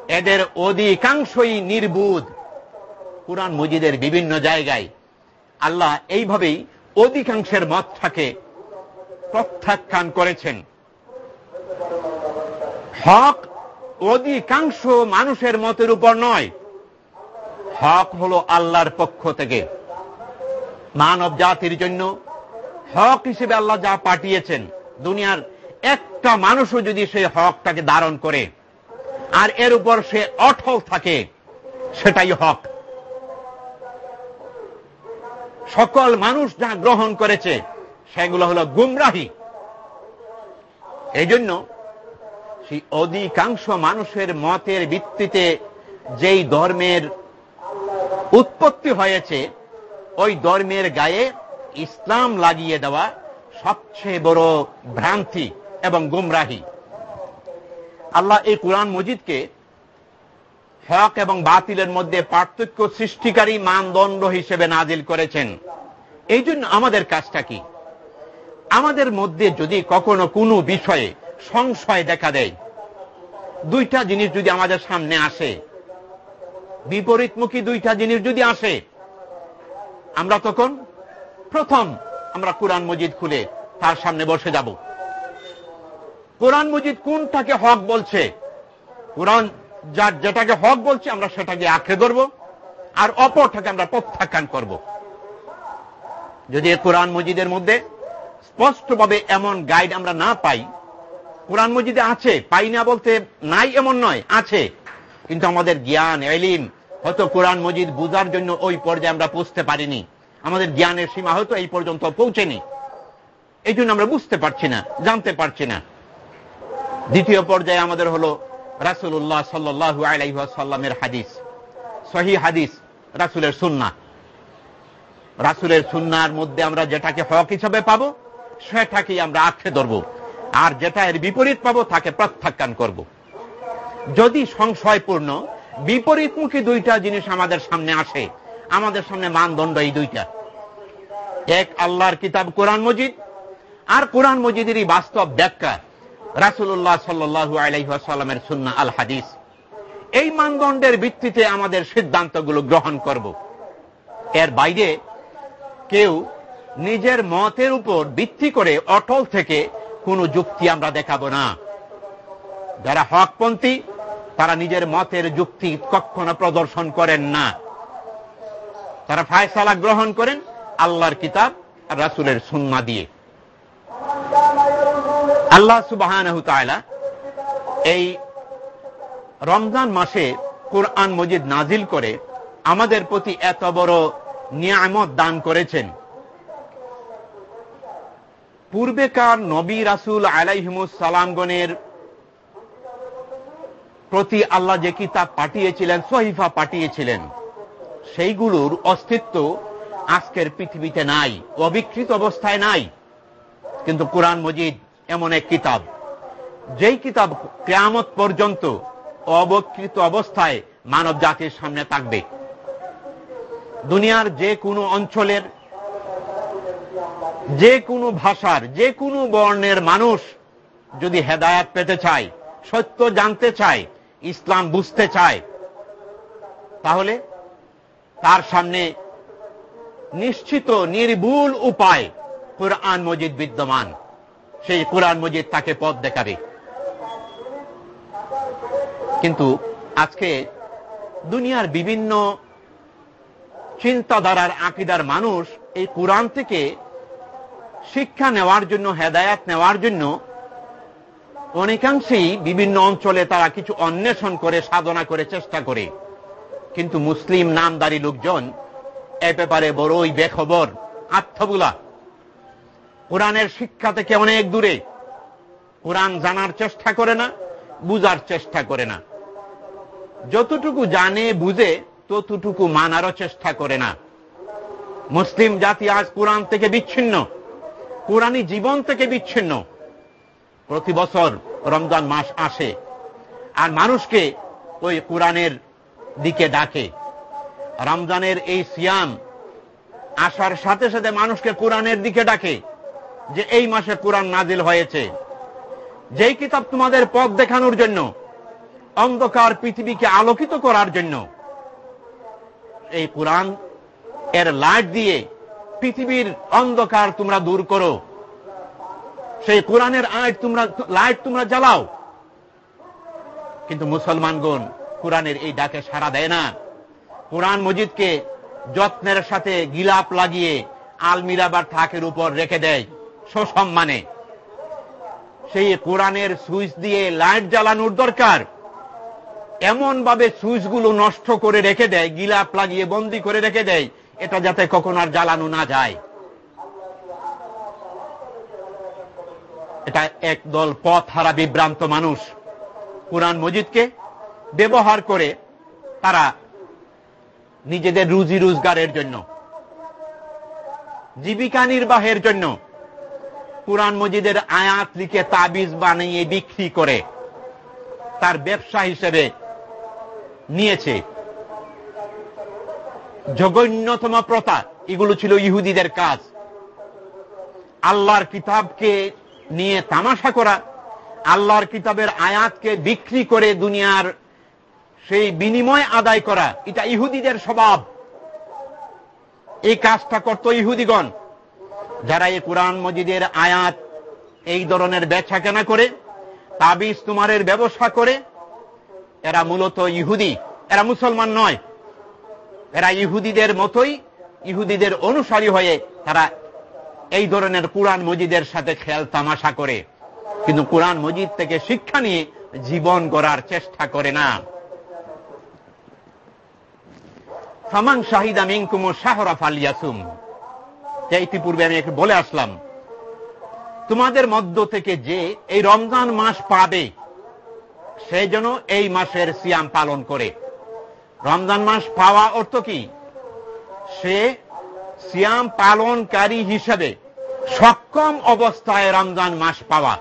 এদের অধিকাংশই নির্বুধ। কোরআন মজিদের বিভিন্ন জায়গায় আল্লাহ এইভাবেই অধিকাংশের মতটাকে প্রত্যাখ্যান করেছেন। হক অধিকাংশ মানুষের মতের উপর নয়। হক হলো আল্লাহর পক্ষ থেকে মানব জাতির জন্য হক হিসেবে আল্লাহ যা পাঠিয়েছেন দুনিয়ার একটা মানুষও যদি সেই হকটাকে ধারণ করে, আর এর উপর সে অটল থাকে, সেটাই হক। সকল মানুষ যা গ্রহণ করেছে, সেগুলো হল গুমরাহি। এই জন্য সেই অধিকাংশ মানুষের মতের ভিত্তিতে যেই ধর্মের উৎপত্তি হয়েছে, ওই ধর্মের গায়ে ইসলাম লাগিয়ে দেওয়া সবচেয়ে বড় ভ্রান্তি এবং গুমরাহি। আল্লাহ এই কোরআন মজিদকে হক এবং বাতিলের মধ্যে পার্থক্য সৃষ্টিকারী মানদণ্ড হিসেবে নাজিল করেছেন। এই জন্য আমাদের কাজটা কি? আমাদের মধ্যে যদি কখনো কোনো বিষয়ে সংশয় দেখা দেয়, দুইটা জিনিস যদি আমাদের সামনে আসে, বিপরীতমুখী দুইটা জিনিস যদি আসে, আমরা তখন প্রথম আমরা কোরআন মজিদ খুলে তার সামনে বসে যাব। কোরআন মজিদ কোনটাকে হক বলছে? কোরআন যার যেটাকে হক বলছে, আমরা সেটাকে আঁকড়ে ধরব আর অপরটাকে আমরা প্রত্যাখ্যান করব। যদি কোরআন মজিদের মধ্যে স্পষ্টভাবে এমন গাইড আমরা না পাই, কোরআন মজিদে আছে, পাই না বলতে নাই এমন নয়, আছে। কিন্তু আমাদের জ্ঞান, এলিম, হয়তো কোরআন মজিদ বুঝার জন্য ওই পর্যায়ে আমরা পৌঁছতে পারিনি। আমাদের জ্ঞানের সীমা হয়তো এই পর্যন্ত পৌঁছেনি। এই জন্য আমরা বুঝতে পারছি না, জানতে পারছি না। দ্বিতীয় পর্যায়ে আমাদের হলো রাসুল্লাহ সাল্লাহ আলাইসাল্লামের হাদিস। সহি হাদিস, রাসুলের সুন্না রাসুলের সুন্নার মধ্যে আমরা যেটাকে হক হিসাবে পাবো, সেটাকেই আমরা আঁকড়ে ধরবো। আর যেটা এর বিপরীত পাবো, তাকে প্রত্যাখ্যান করব। যদি সংশয়পূর্ণ, বিপরীতমুখী দুইটা জিনিস আমাদের সামনে আসে আমাদের সামনে মানদণ্ড এই দুইটা। এক, আল্লাহর কিতাব কোরআন মজিদ, আর কোরআন মজিদেরই বাস্তব ব্যাখ্যা রাসুল্লাহ সাল্লু আলাইসাল্লামের সুন্না আল হাদিস। এই মানদণ্ডের ভিত্তিতে আমাদের সিদ্ধান্তগুলো গ্রহণ করব। এর বাইরে কেউ নিজের মতের উপর ভিত্তি করে অটল থেকে কোনো যুক্তি আমরা দেখাবো না। যারা হকপন্থী, তারা নিজের মতের যুক্তি কখনো প্রদর্শন করেন না। তারা ফায়সালা গ্রহণ করেন আল্লাহর কিতাব আর রাসুলের সুন্না দিয়ে। আল্লাহ সুবাহ এই রমজান মাসে কোরআন মজিদ নাজিল করে আমাদের প্রতি এত বড় নিয়ামত দান করেছেন। পূর্বেকার নবী রাসুল সালামগণের প্রতি আল্লাহ যে কিতাব পাঠিয়েছিলেন, সহিফা পাঠিয়েছিলেন। সেইগুলোর অস্তিত্ব আজকের পৃথিবীতে নাই, অবিকৃত অবস্থায় নাই। কিন্তু কোরআন মজিদ এমন এক কিতাব। যেই কিতাব কেয়ামত পর্যন্ত অবকৃত অবস্থায় মানব জাতির সামনে থাকবে। দুনিয়ার যে কোনো অঞ্চলের, যে কোনো ভাষার, যে কোনো বর্ণের মানুষ যদি হেদায়াত পেতে চায়, সত্য জানতে চায়, ইসলাম বুঝতে চায়, তাহলে তার সামনে নিশ্চিত নির্ভুল উপায় কোরআন মজিদ বিদ্যমান। সেই কোরআন মজিদ তাকে পথ দেখাবে। কিন্তু আজকে দুনিয়ার বিভিন্ন চিন্তাধারার আকিদার মানুষ এই কোরআন থেকে শিক্ষা নেওয়ার জন্য, হেদায়াত নেওয়ার জন্য অনেকাংশেই বিভিন্ন অঞ্চলে তারা কিছু অন্বেষণ করে, সাধনা করে, চেষ্টা করে। কিন্তু মুসলিম নামদারি লোকজন, এ ব্যাপারে বড়ই বেখবর, আত্মবুলা। কোরআনের শিক্ষা থেকে অনেক দূরে। কোরআন জানার চেষ্টা করে না, বুঝার চেষ্টা করে না। যতটুকু জানে, বুঝে, ততটুকু মানারও চেষ্টা করে না। মুসলিম জাতি আজ কোরআন থেকে বিচ্ছিন্ন। কোরআনী জীবন থেকে বিচ্ছিন্ন। প্রতি বছর রমজান মাস আসে। আর মানুষকে ওই কোরআনের দিকে ডাকে। রমজানের এই সিয়াম আসার সাথে সাথে মানুষকে কোরআনের দিকে ডাকে যে এই মাসে কোরআন নাজিল হয়েছে। যেই কিতাব তোমাদের পথ দেখানোর জন্য, অন্ধকার পৃথিবীকে আলোকিত করার জন্য, এই কোরআন এর লাইট দিয়ে পৃথিবীর অন্ধকার তোমরা দূর করো। সেই কোরআনের আয় তোমরা লাইট তোমরা জ্বালাও। কিন্তু মুসলমানগণ কোরআনের এই ডাকে সাড়া দেয় না। কোরআন মজিদকে যত্নের সাথে গিলাপ লাগিয়ে আলমিরাবার থাকের উপর রেখে দেয় সসম্মানে। সেই কোরআনের সুইচ দিয়ে লাইট জ্বালানোর দরকার। এমন ভাবে সুইচগুলো নষ্ট করে রেখে দেয়, গিলাপ লাগিয়ে বন্দি করে রেখে দেয়, এটা যাতে কখন আর জ্বালানো না যায়। এটা একদল পথ হারা বিভ্রান্ত মানুষ। কোরআন মজিদকে ব্যবহার করে তারা নিজেদের রুজি রোজগারের জন্য, জীবিকা নির্বাহের জন্য কোরআন মজিদের আয়াত লিখে তাবিজ বানিয়ে বিক্রি করে তার ব্যবসা হিসেবে নিয়েছে। জঘন্যতম প্রথা, এগুলো ছিল ইহুদিদের কাজ। আল্লাহর কিতাবকে নিয়ে তামাশা করা, আল্লাহর কিতাবের আয়াতকে বিক্রি করে দুনিয়ার সেই বিনিময় আদায় করা, এটা ইহুদিদের স্বভাব। এই কাজটা করত ইহুদিগণ। যারা এই কোরআন মজিদের আয়াত এই ধরনের বেচা কেনা করে, তাবিজ তোমারের ব্যবসা করে, এরা মূলত ইহুদি, এরা মুসলমান নয়। এরা ইহুদিদের মতোই, ইহুদিদের অনুসারী হয়ে তারা এই ধরনের কোরআন মজিদের সাথে খেয়াল তামাশা করে। কিন্তু কোরআন মজিদ থেকে শিক্ষা নিয়ে জীবন গড়ার চেষ্টা করে না। ফামান শাহিদা মিনকুম শাহরা ফালিয়াসুম। যা ইতিপূর্বে আমি একটু বলে আসলাম, তোমাদের মধ্য থেকে যে এই রমজান মাস পাবে, সে যেন এই মাসের সিয়াম পালন করে। রমজান মাস পাওয়া অর্থ কি? সে সিয়াম পালনকারী হিসেবে সক্ষম অবস্থায় রমজান মাস পাওয়া।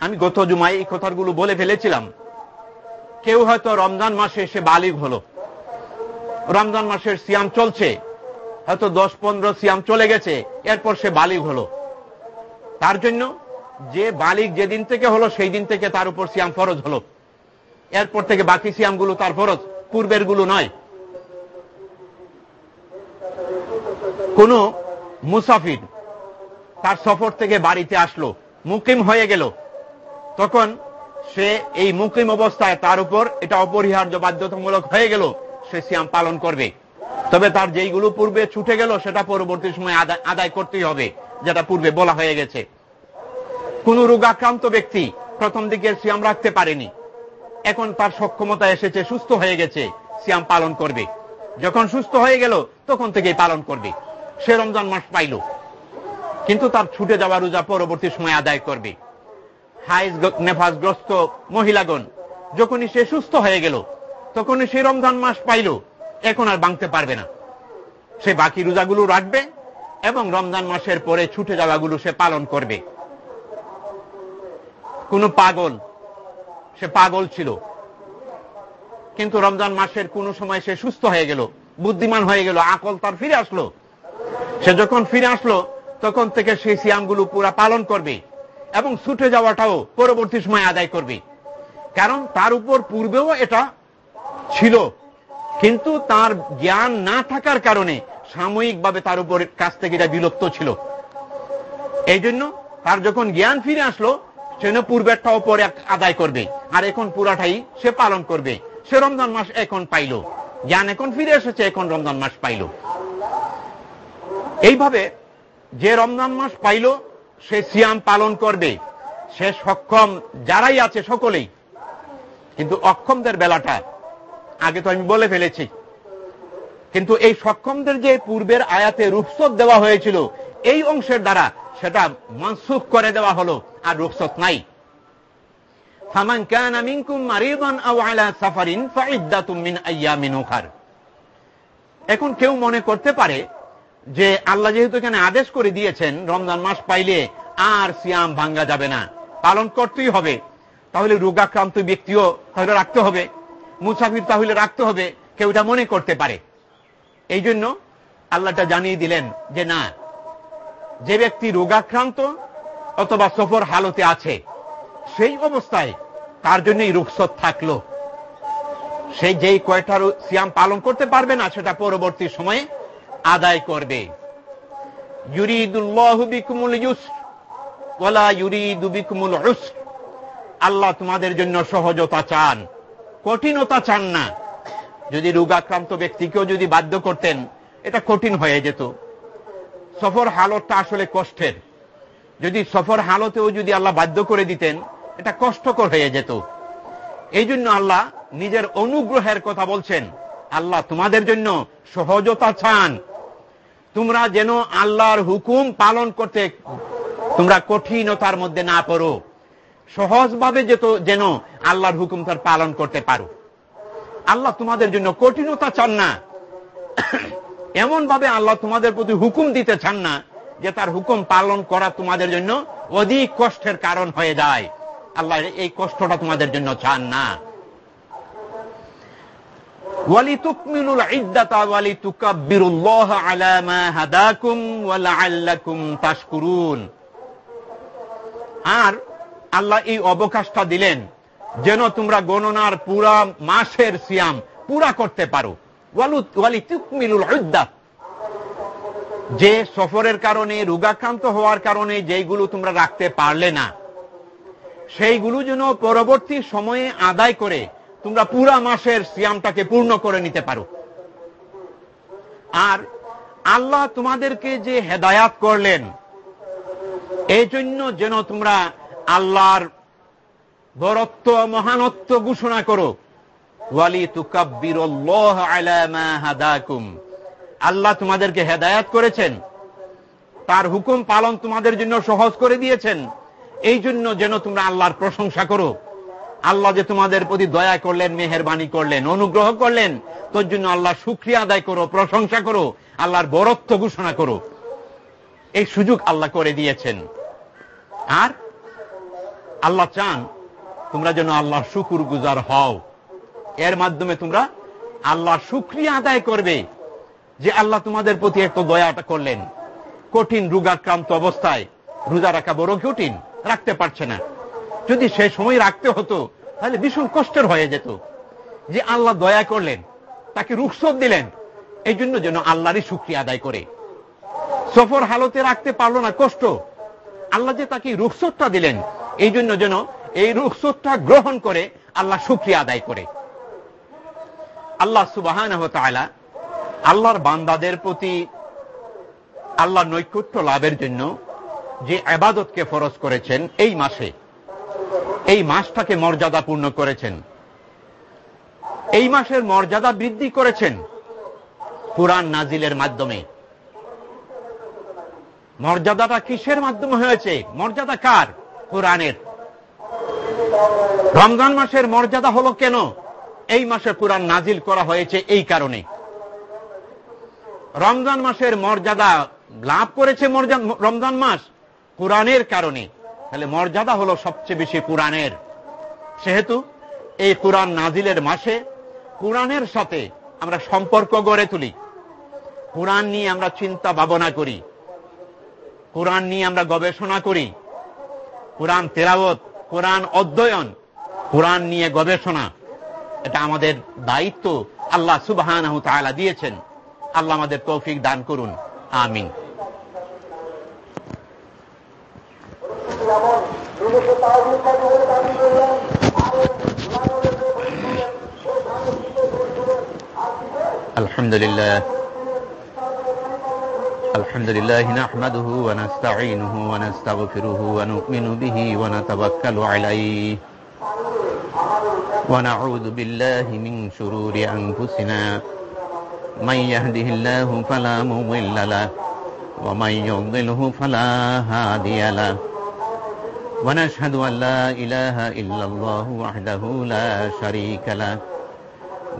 আমি গত জুমায় এই কথাগুলো বলে ফেলেছিলাম। কেউ হয়তো রমজান মাসে এসে বালিগ হলো। রমজান মাসের সিয়াম চলছে। হয়তো দশ পনেরো সিয়াম চলে গেছে, এরপর সে বালিগ হলো। তার জন্য যে বালিক যেদিন থেকে হলো সেই দিন থেকে তার উপর সিয়াম ফরজ হলো। এরপর থেকে বাকি সিয়ামগুলো তার ফরজ পূর্বেরগুলো নয়। কোন মুসাফির তার সফর থেকে বাড়িতে আসলো, মুকিম হয়ে গেল। তখন সে এই মুকিম অবস্থায় তার উপর এটা অপরিহার্য বাধ্যতামূলক হয়ে গেল, সে সিয়াম পালন করবে। তবে তার যেইগুলো পূর্বে ছুটে গেল, সেটা পরবর্তী সময় আদায় করতেই হবে, যেটা পূর্বে বলা হয়ে গেছে। কোন রোগাক্রান্ত ব্যক্তি প্রথম দিকের সিয়াম রাখতে পারেনি। এখন তার সক্ষমতা এসেছে, সুস্থ হয়ে গেছে, সিয়াম পালন করবে। যখন সুস্থ হয়ে গেল, তখন থেকেই পালন করবে। সে রমজান মাস পাইল। কিন্তু তার ছুটে যাওয়া রোজা পরবর্তী সময় আদায় করবে। হাইজ নেফাজগ্রস্ত মহিলাগণ, যখনই সে সুস্থ হয়ে গেল, তখনই সে রমজান মাস পাইল, এখন আর বাঁধতে পারবে না। সে বাকি রোজাগুলো রাখবে এবং রমজান মাসের পরে ছুটে যাওয়াগুলো সে পালন করবে। কোন পাগল, সে পাগল ছিল। কিন্তু রমজান মাসের কোন সময় সে সুস্থ হয়ে গেল, বুদ্ধিমান হয়ে গেল, আকল তার ফিরে আসলো। সে যখন ফিরে আসলো, তখন থেকে সেই সিয়ামগুলো পুরা পালন করবে। এবং ছুটে যাওয়াটাও পরবর্তী সময় আদায় করবে। কারণ তার উপর পূর্বেও এটা ছিল। কিন্তু তার জ্ঞান না থাকার কারণে সাময়িকভাবে তার উপর কাছ থেকে এটা বিলুপ্ত ছিল। এই জন্য তার যখন জ্ঞান ফিরে আসলো সে পূর্বেরটাও পরে আদায় করবে। আর এখন পুরাটাই সে পালন করবে। সে রমজান মাস এখন পাইল। জ্ঞান এখন ফিরে এসেছে, এখন রমজান মাস পাইল। এইভাবে যে রমজান মাস পাইল সে সিয়াম পালন করবে। সে সক্ষম যারাই আছে সকলেই। কিন্তু অক্ষমদের বেলাটা, আগে তো আমি বলে ফেলেছি। কিন্তু এই সক্ষমদের যে পূর্বের আয়াতে রূপসত দেওয়া হয়েছিল, এই অংশের দ্বারা সেটা মনসুখ করে দেওয়া হলো, আর রূপসত নাই। এখন কেউ মনে করতে পারে যে আল্লাহ যেহেতু এখানে আদেশ করে দিয়েছেন, রমজান মাস পাইলে আর সিয়াম ভাঙ্গা যাবে না। পালন করতেই হবে। তাহলে রোগাক্রান্ত ব্যক্তিও তাহলে রাখতে হবে। মুসাফির তাহলে রাখতে হবে। কেউ এটা মনে করতে পারে। এই জন্য আল্লাহটা জানিয়ে দিলেন যে না, যে ব্যক্তি রোগাক্রান্ত অথবা সফর হালতে আছে, সেই অবস্থায় তার জন্যই রুখসত থাকল। সে যেই কয়টার সিয়াম পালন করতে পারবে না, সেটা পরবর্তী সময়ে আদায় করবে। আল্লাহ তোমাদের জন্য সহজতা চান, কঠিনতা চান না। যদি রোগাক্রান্ত ব্যক্তিকেও যদি বাধ্য করতেন, এটা কঠিন হয়ে যেত। সফর হালতটা আসলে কষ্টের। যদি সফর হালতেও যদি আল্লাহ বাধ্য করে দিতেন, এটা কষ্টকর হয়ে যেত। এই জন্য আল্লাহ নিজের অনুগ্রহের কথা বলছেন, আল্লাহ তোমাদের জন্য সহজতা চান। তোমরা যেন আল্লাহর হুকুম পালন করতে তোমরা কঠিনতার মধ্যে না পড়ো। সহজভাবে যেত যেন আল্লাহর হুকুম তার পালন করতে পারো। আল্লাহ তোমাদের জন্য কঠিনতা চান না। এমন ভাবে আল্লাহ তোমাদের প্রতি হুকুম দিতে চান না যে তার হুকুম পালন করা তোমাদের জন্য অধিক কষ্টের কারণ হয়ে যায়। আল্লাহ এই কষ্টটা তোমাদের জন্য চান না। আর আল্লাহ এই অবকাশটা দিলেন যেন তোমরা গণনার পুরা মাসের সিয়াম পুরা করতে পারো। যে সফরের কারণে, রোগাক্রান্ত হওয়ার কারণে যেগুলো তোমরা রাখতে পারলে না, সেইগুলো যেন পরবর্তী সময়ে আদায় করে তোমরা পুরা মাসের সিয়ামটাকে পূর্ণ করে নিতে পারো। আর আল্লাহ তোমাদেরকে যে হেদায়াত করলেন এই জন্য যেন তোমরা আল্লাহর বরত্ব, মহানত্ব ঘোষণা করো। ওয়ালি তুকাব্বির হাদাকুম। আল্লাহ তোমাদেরকে হেদায়াত করেছেন। তার হুকুম পালন তোমাদের জন্য সহজ করে দিয়েছেন। এই জন্য যেন তোমরা আল্লাহর প্রশংসা করো। আল্লাহ যে তোমাদের প্রতি দয়া করলেন, মেহরবানি করলেন, অনুগ্রহ করলেন, তোর জন্য আল্লাহ সুক্রিয়া আদায় করো, প্রশংসা করো, আল্লাহর বরত্ব ঘোষণা করো। এই সুযোগ আল্লাহ করে দিয়েছেন। আর আল্লাহ চান তোমরা যেন আল্লাহর শুকুর গুজার হও। এর মাধ্যমে তোমরা আল্লাহ সুক্রিয়া আদায় করবে যে আল্লাহ তোমাদের প্রতি এত দয়াটা করলেন। কঠিন, রোগাক্রান্ত অবস্থায় রোজা রাখা বড় কঠিন, রাখতে পারছে না। যদি সে সময় রাখতে হতো, তাহলে ভীষণ কষ্টের হয়ে যেত। যে আল্লাহ দয়া করলেন, তাকে রুখসত দিলেন, এই জন্য যেন আল্লাহরই সুক্রিয়া আদায় করে। সফর হালতে রাখতে পারল না কষ্ট। আল্লাহ যে তাকে রুখসতটা দিলেন, এই জন্য যেন এই রুখসতটা গ্রহণ করে আল্লাহ সুক্রিয়া আদায় করে। আল্লাহ সুবাহান আল্লাহর বান্দাদের প্রতি আল্লাহ নৈকট্য লাভের জন্য যে আবাদতকে ফরজ করেছেন এই মাসে এই মাসটাকে মর্যাদাপূর্ণ করেছেন। এই মাসের মর্যাদা বৃদ্ধি করেছেন কোরআন নাজিলের মাধ্যমে। মর্যাদাটা কিসের মাধ্যমে হয়েছে? মর্যাদা কার? কোরআনের। রমজান মাসের মর্যাদা হলো কেন? এই মাসে কোরআন নাজিল করা হয়েছে এই কারণে। রমজান মাসের মর্যাদা লাভ করেছে রমজান মাস কোরআনের কারণে। তাহলে মর্যাদা হলো সবচেয়ে বেশি কোরআনের। সেহেতু এই কোরআন নাজিলের মাসে কোরআনের সাথে আমরা সম্পর্ক গড়ে তুলি। কোরআন নিয়ে আমরা চিন্তা ভাবনা করি। কোরআন নিয়ে আমরা গবেষণা করি। কোরআন তেরাবত কোরআন অধ্যয়ন, কোরআন নিয়ে গবেষণা। এটা আমাদের দায়িত্ব। আল্লাহ সুবাহান দিয়েছেন। আল্লাহ আমাদের তৌফিক দান করুন। আমিন। الحمد لله. الحمد لله نحمده ونستعينه ونستغفره ونؤمن به ونتوكل عليه. ونعوذ بالله من شرور أنفسنا. من يهده الله فلا مضل له ومن يضلله فلا هادي له. ونشهد أن لا إله إلا الله وحده لا شريك له.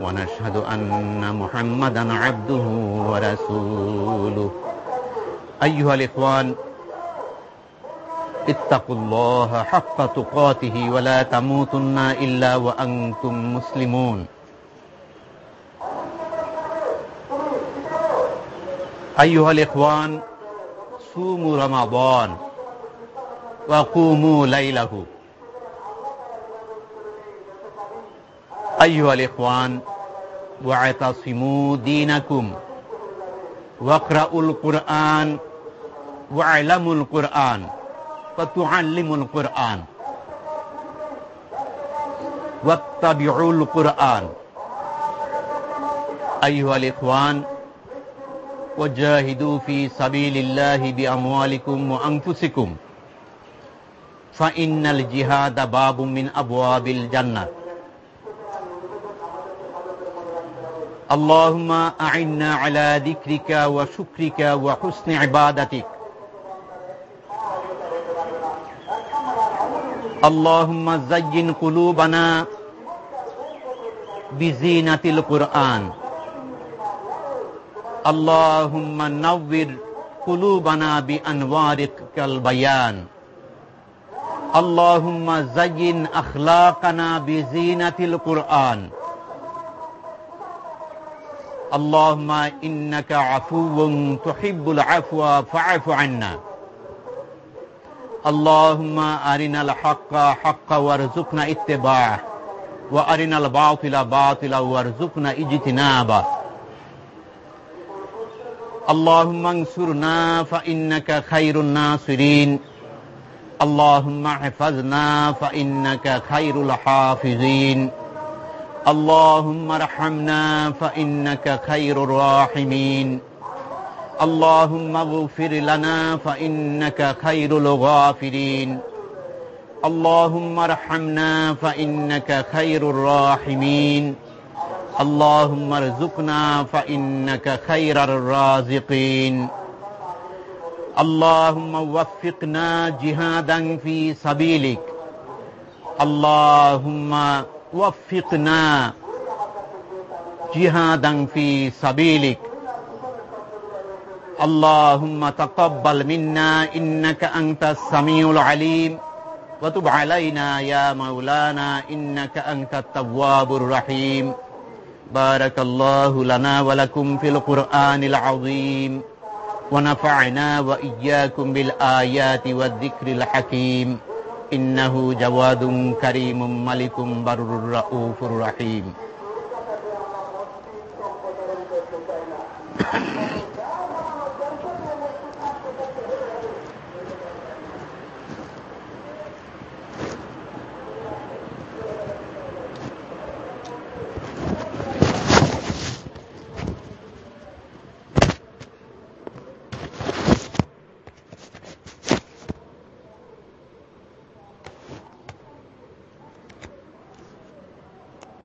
ونشهد أن محمدا عبده ورسوله. أيها الإخوان اتقوا الله حق تقاته ولا تموتن إلا وأنتم مسلمون. أيها الإخوان صوموا رمضان. وقوموا ليله. أيها الإخوان واعتصموا دينكم. واقرأوا القرآن. واعلموا القرآن. وتعلموا القرآن. واتبعوا القرآن. أيها الإخوان وجاهدوا في سبيل الله بأموالكم وأنفسكم. فإن الجهاد باب من أبواب الجنة. اللهم أعنا على ذكرك وشكرك وحسن عبادتك. اللهم زين قلوبنا بزينة القرآن. اللهم نور قلوبنا بأنوارك البيان اللهم زين أخلاقنا بزينة القرآن. اللهم إنك عفو تحب العفو فاعف عنا. اللهم أرنا الحق حقا وارزقنا اتباعه وأرنا الباطل باطلا وارزقنا اجتنابه. اللهم انصرنا فإنك خير الناصرين. اللهم احفظنا فإنك خير الحافظين. اللهم ارحمنا فإنك خير الراحمين. اللهم اغفر لنا فإنك خير الغافرين. اللهم ارحمنا فإنك خير الراحمين. اللهم ارزقنا فإنك خير الرازقين. اللهم وفقنا جهادا في سبيلك. اللهم وفقنا جهادا في سبيلك. اللهم تقبل منا إنك أنت السميع العليم. وتب علينا يا مولانا إنك أنت التواب الرحيم. بارك الله لنا ولكم في القرآن العظيم. ونفعنا وإياكم بالآيات والذكر الحكيم. إنه جواد كريم ملك بر رؤوف رحيم.